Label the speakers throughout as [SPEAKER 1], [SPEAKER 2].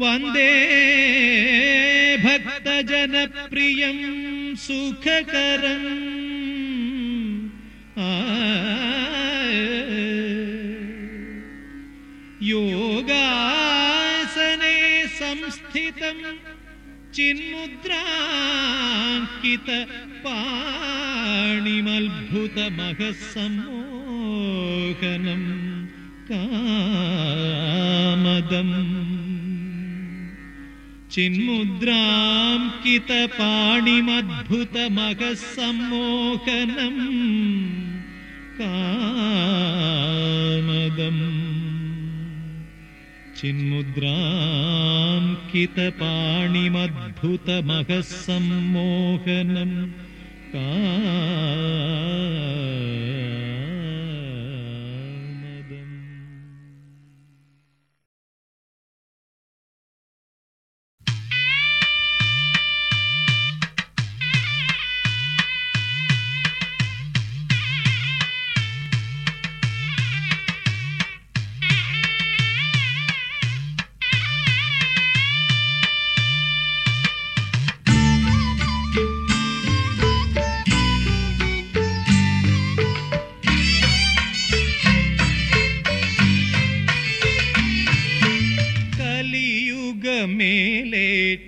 [SPEAKER 1] वन्दे भक्तजनप्रियं सुखकरम्। योगासने संस्थितं चिन्मुद्राङ्कित पाणिमद्भुतमहः सम्मोहनं कामदम्। चिन्मुद्रां कितपाणिमद्भुतमघस्सम्मोहनम् कामदम्। चिन्मुद्रां कितपाणिमद्भुतमघस्सम्मोहनं का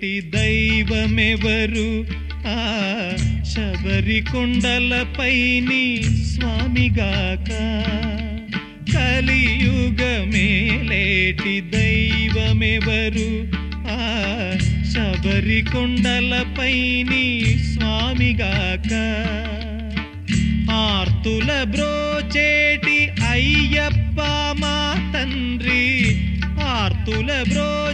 [SPEAKER 1] కలియుగమేలేటి దైవమెవరు? ఆ శబరి కొండలపైని స్వామిగాక కలియుగమేలేటి దైవమెవరు? ఆ శబరి కొండలపైని స్వామిగాక. ఆర్తుల బ్రోచేటి అయ్యప్ప మా తండ్రి. ఆర్తుల బ్రో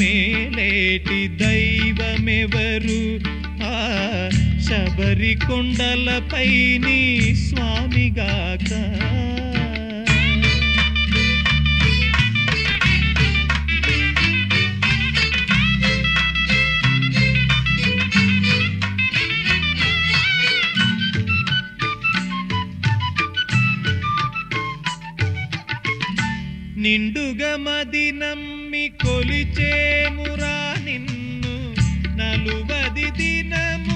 [SPEAKER 1] మేలేటి దైవమెవరు? ఆ శబరి కొండలపైని స్వామిగాక. నిండుగా మదినం నమ్మి కొలిచేమురా నిన్ను నలువది దినము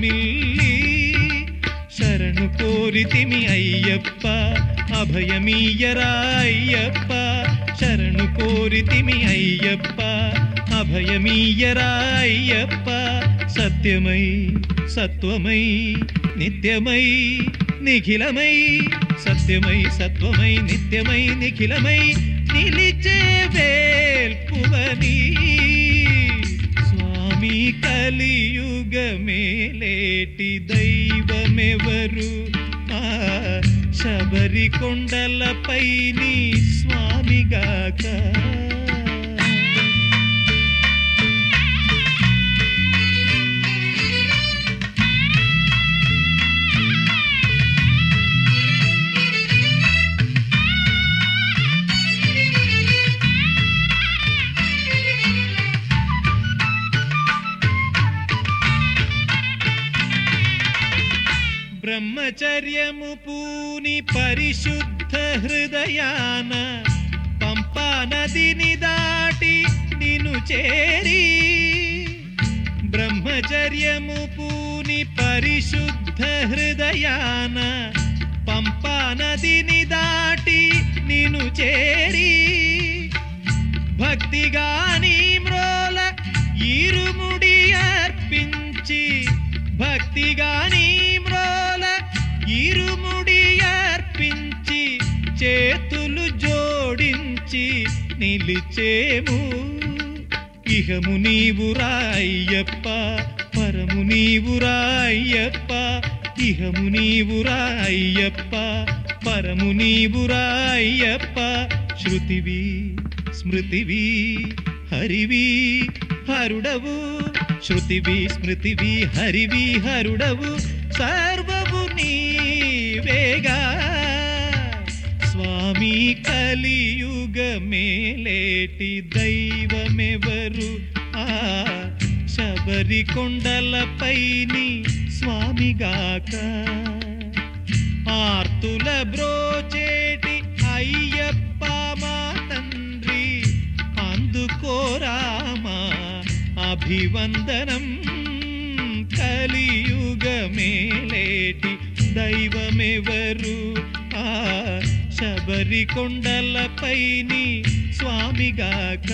[SPEAKER 1] ప్రణమిల్లి శరణు కోరితిమి అయ్యప్ప అభయమీయరా అయ్యప్ప శరణు కోరితిమి అయ్యప్ప అభయమీయరా అయ్యప్ప సత్యమై సత్వమై నిత్యమై నిఖిలమై సత్యమై సత్వమై నిత్యమై నిఖిలమై నిలిచే వేల్పువనీ స్వామి కలియుగమేలేటి దైవమెవరు? శబరి కొండలపై నీ స్వామిగాక. బ్రహ్మచర్యము పూని పరిశుద్ధ హృదయాన పంపా నదిని దాటి నిను చేరి. బ్రహ్మచర్యము పూని పరిశుద్ధ హృదయాన పంపా నదిని దాటి నిను చేరి. భక్తిగా ఇరుముడి అర్పించి చేతులు జోడించి నిలిచేము. ఇహము నీవు రాయ్యప్ప పరము నీవు రాయ్యప్ప ఇహము నీవు రాయ్యప్ప పరము నీవు రాయ్యప్ప. శృతివి స్మృతివి హరివి హరుడవు. శృతివి స్మృతివి హరివి హరుడవు. సర్వము నీవేగా. స్వామి కలియుగ మేలేటి దైవమెవరు? ఆ శబరి కొండలపైని స్వామిగాక. ఆర్తుల బ్రోచేటి అయ్యప్ప మా తండ్రి అందుకోరామా అభివందనం కలియు మేలేటి దైవమెవరు? ఆ శబరి కొండలపైని స్వామిగాక